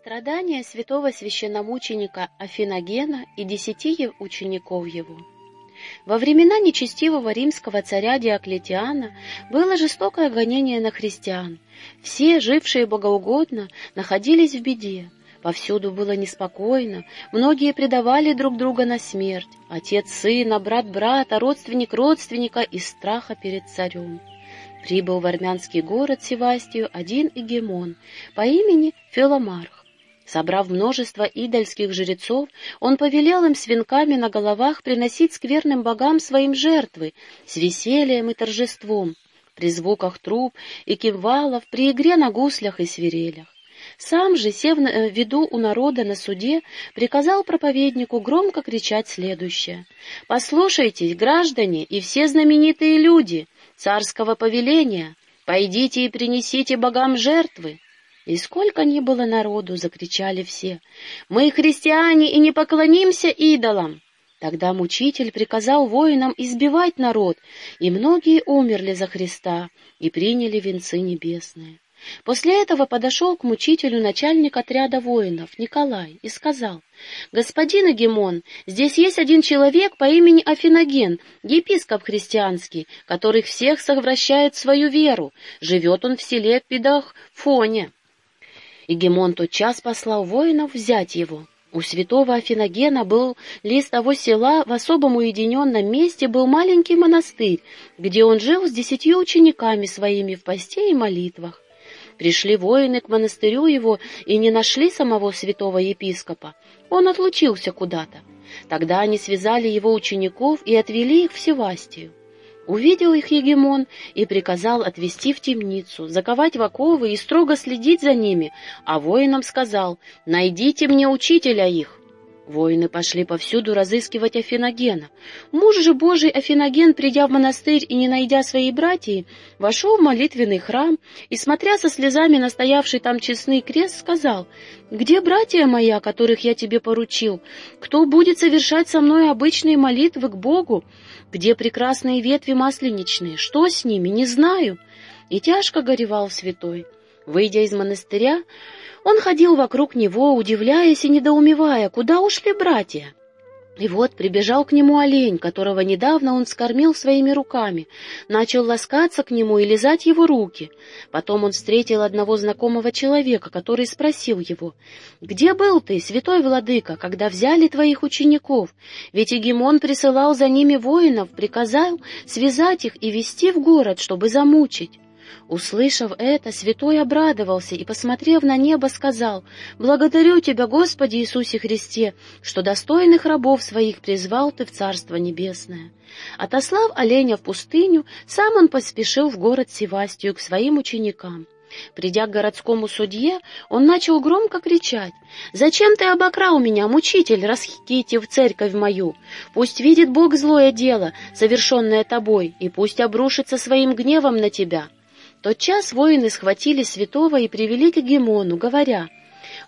Страдания святого священномученика Афиногена и десяти учеников его. Во времена нечестивого римского царя Диоклетиана было жестокое гонение на христиан. Все, жившие богоугодно, находились в беде. Повсюду было неспокойно, многие предавали друг друга на смерть. Отец сына, брат брата, родственник родственника из страха перед царем. Прибыл в армянский город Севастию один эгемон по имени Филомарх. Собрав множество идольских жрецов, он повелел им с венками на головах приносить скверным богам своим жертвы с весельем и торжеством, при звуках труб и кимвалов, при игре на гуслях и свирелях. Сам же, сев на э, виду у народа на суде, приказал проповеднику громко кричать следующее. «Послушайтесь, граждане и все знаменитые люди, царского повеления, пойдите и принесите богам жертвы, и сколько ни было народу, закричали все, «Мы христиане и не поклонимся идолам!» Тогда мучитель приказал воинам избивать народ, и многие умерли за Христа и приняли венцы небесные. После этого подошел к мучителю начальник отряда воинов, Николай, и сказал, «Господин Агемон, здесь есть один человек по имени Афиноген, епископ христианский, который всех совращает в свою веру. Живет он в селе Педахфоне». И Гемон тотчас послал воинов взять его. У святого Афиногена был лист того села, в особом уединенном месте был маленький монастырь, где он жил с десятью учениками своими в посте и молитвах. Пришли воины к монастырю его и не нашли самого святого епископа. Он отлучился куда-то. Тогда они связали его учеников и отвели их в Севастию. Увидел их Егемон и приказал отвести в темницу, заковать в оковы и строго следить за ними, а воинам сказал «Найдите мне учителя их». Воины пошли повсюду разыскивать Афиногена. Муж же Божий Афиноген, придя в монастырь и не найдя своей братьи, вошел в молитвенный храм и, смотря со слезами на стоявший там честный крест, сказал, «Где братья мои, о которых я тебе поручил? Кто будет совершать со мной обычные молитвы к Богу? Где прекрасные ветви масленичные? Что с ними? Не знаю». И тяжко горевал святой. Выйдя из монастыря, он ходил вокруг него, удивляясь и недоумевая, куда ушли братья. И вот прибежал к нему олень, которого недавно он скормил своими руками, начал ласкаться к нему и лизать его руки. Потом он встретил одного знакомого человека, который спросил его, «Где был ты, святой владыка, когда взяли твоих учеников? Ведь Егемон присылал за ними воинов, приказал связать их и вести в город, чтобы замучить». Услышав это, святой обрадовался и, посмотрев на небо, сказал, «Благодарю Тебя, Господи Иисусе Христе, что достойных рабов своих призвал Ты в Царство Небесное». Отослав оленя в пустыню, сам он поспешил в город Севастию к своим ученикам. Придя к городскому судье, он начал громко кричать, «Зачем ты обокрал меня, мучитель, расхитив церковь мою? Пусть видит Бог злое дело, совершенное тобой, и пусть обрушится своим гневом на тебя». Тотчас воины схватили святого и привели к Гемону, говоря,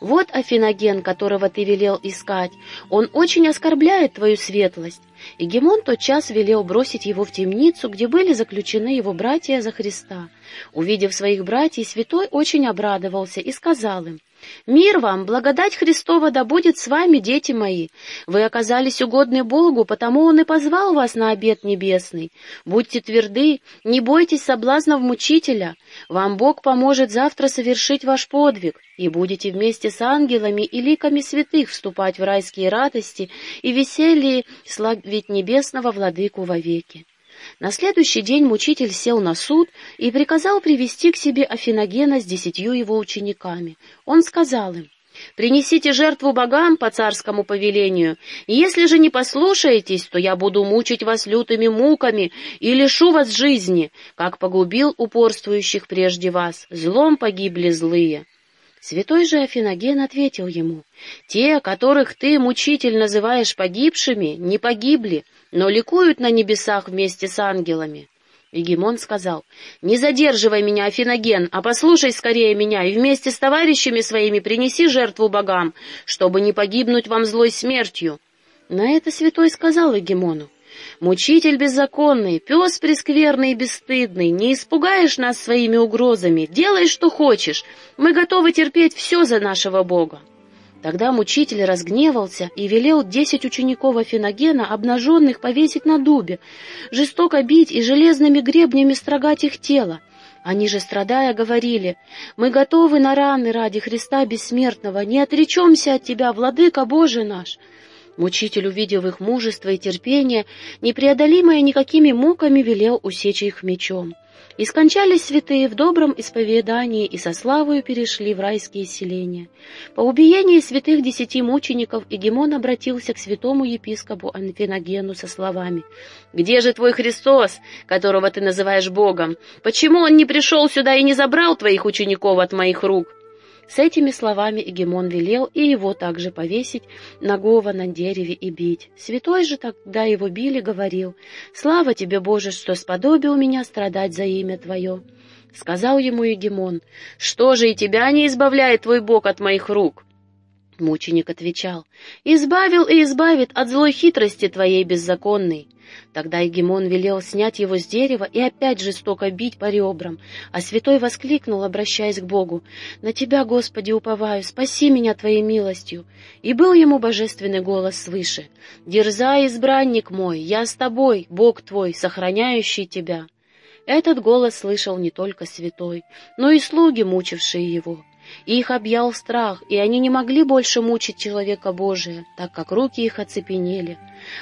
«Вот Афиноген, которого ты велел искать, он очень оскорбляет твою светлость». И Гемон тотчас велел бросить его в темницу, где были заключены его братья за Христа. Увидев своих братьев, святой очень обрадовался и сказал им, Мир вам, благодать Христова да будет с вами, дети мои. Вы оказались угодны Богу, потому Он и позвал вас на обед небесный. Будьте тверды, не бойтесь соблазнов мучителя. Вам Бог поможет завтра совершить ваш подвиг, и будете вместе с ангелами и ликами святых вступать в райские радости и веселье славить небесного владыку вовеки. На следующий день мучитель сел на суд и приказал привести к себе Афиногена с десятью его учениками. Он сказал им, «Принесите жертву богам по царскому повелению, и если же не послушаетесь, то я буду мучить вас лютыми муками и лишу вас жизни, как погубил упорствующих прежде вас, злом погибли злые». Святой же Афиноген ответил ему, «Те, которых ты, мучитель, называешь погибшими, не погибли, но ликуют на небесах вместе с ангелами». Егемон сказал, «Не задерживай меня, Афиноген, а послушай скорее меня и вместе с товарищами своими принеси жертву богам, чтобы не погибнуть вам злой смертью». На это святой сказал Егемону, «Мучитель беззаконный, пес прескверный и бесстыдный, не испугаешь нас своими угрозами, делай, что хочешь, мы готовы терпеть все за нашего Бога». Тогда мучитель разгневался и велел десять учеников Афиногена, обнаженных, повесить на дубе, жестоко бить и железными гребнями строгать их тело. Они же, страдая, говорили, «Мы готовы на раны ради Христа Бессмертного, не отречемся от Тебя, Владыка Божий наш!» Мучитель, увидев их мужество и терпение, непреодолимое никакими муками, велел усечь их мечом. И скончались святые в добром исповедании и со славою перешли в райские селения. По убиении святых десяти мучеников Егемон обратился к святому епископу Анфиногену со словами «Где же твой Христос, которого ты называешь Богом? Почему он не пришел сюда и не забрал твоих учеников от моих рук?» С этими словами Егемон велел и его также повесить нагого на дереве и бить. Святой же тогда его били, говорил, «Слава тебе, Боже, что сподобил меня страдать за имя Твое». Сказал ему Егемон, «Что же и тебя не избавляет твой Бог от моих рук?» Мученик отвечал, «Избавил и избавит от злой хитрости твоей беззаконной». Тогда Егемон велел снять его с дерева и опять жестоко бить по ребрам, а святой воскликнул, обращаясь к Богу, «На Тебя, Господи, уповаю, спаси меня Твоей милостью!» И был ему божественный голос свыше, «Дерзай, избранник мой, я с тобой, Бог твой, сохраняющий тебя!» Этот голос слышал не только святой, но и слуги, мучившие его и их объял страх, и они не могли больше мучить человека Божия, так как руки их оцепенели.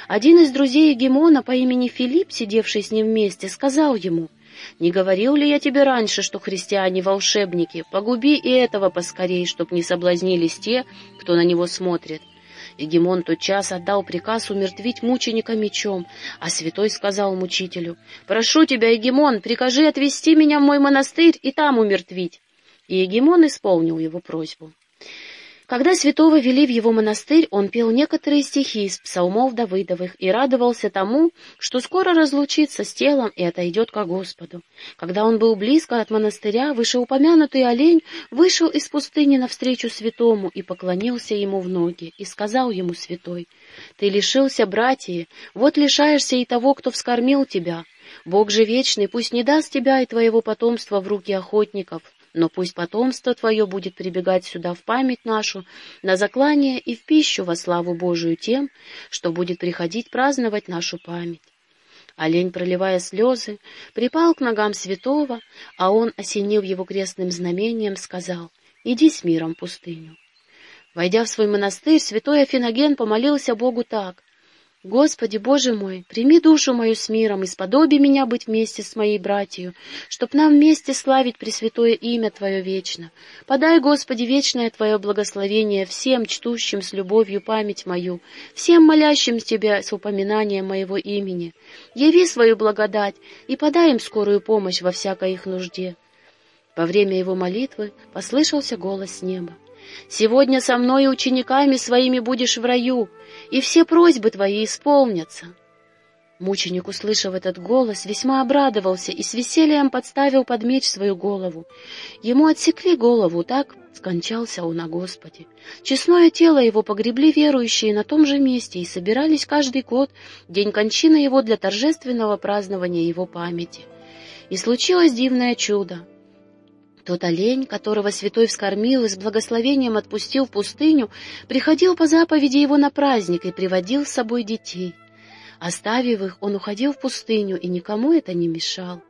Один из друзей Гемона по имени Филипп, сидевший с ним вместе, сказал ему, «Не говорил ли я тебе раньше, что христиане — волшебники? Погуби и этого поскорей, чтоб не соблазнились те, кто на него смотрит». Егемон тотчас отдал приказ умертвить мученика мечом, а святой сказал мучителю, «Прошу тебя, Егемон, прикажи отвести меня в мой монастырь и там умертвить» и Егемон исполнил его просьбу. Когда святого вели в его монастырь, он пел некоторые стихи из псалмов Давыдовых и радовался тому, что скоро разлучится с телом и отойдет ко Господу. Когда он был близко от монастыря, вышеупомянутый олень вышел из пустыни навстречу святому и поклонился ему в ноги, и сказал ему святой, «Ты лишился братья, вот лишаешься и того, кто вскормил тебя. Бог же вечный, пусть не даст тебя и твоего потомства в руки охотников, но пусть потомство твое будет прибегать сюда в память нашу, на заклание и в пищу во славу Божию тем, что будет приходить праздновать нашу память. Олень, проливая слезы, припал к ногам святого, а он, осенив его крестным знамением, сказал, «Иди с миром в пустыню». Войдя в свой монастырь, святой Афиноген помолился Богу так, Господи, Боже мой, прими душу мою с миром и сподоби меня быть вместе с моей братью, чтоб нам вместе славить Пресвятое имя Твое вечно. Подай, Господи, вечное Твое благословение всем, чтущим с любовью память мою, всем молящим Тебя с упоминанием моего имени. Яви свою благодать и подай им скорую помощь во всякой их нужде. Во время его молитвы послышался голос неба. Сегодня со мной и учениками своими будешь в раю, и все просьбы твои исполнятся». Мученик, услышав этот голос, весьма обрадовался и с весельем подставил под меч свою голову. Ему отсекли голову, так скончался он о Господе. Честное тело его погребли верующие на том же месте и собирались каждый год день кончины его для торжественного празднования его памяти. И случилось дивное чудо. Тот олень, которого святой вскормил и с благословением отпустил в пустыню, приходил по заповеди его на праздник и приводил с собой детей. Оставив их, он уходил в пустыню, и никому это не мешал.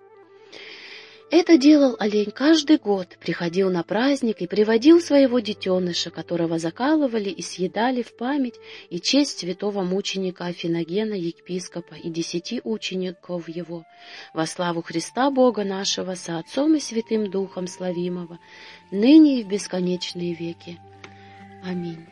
Это делал олень каждый год, приходил на праздник и приводил своего детеныша, которого закалывали и съедали в память и честь святого мученика Афиногена, епископа и десяти учеников его, во славу Христа Бога нашего, со Отцом и Святым Духом Славимого, ныне и в бесконечные веки. Аминь.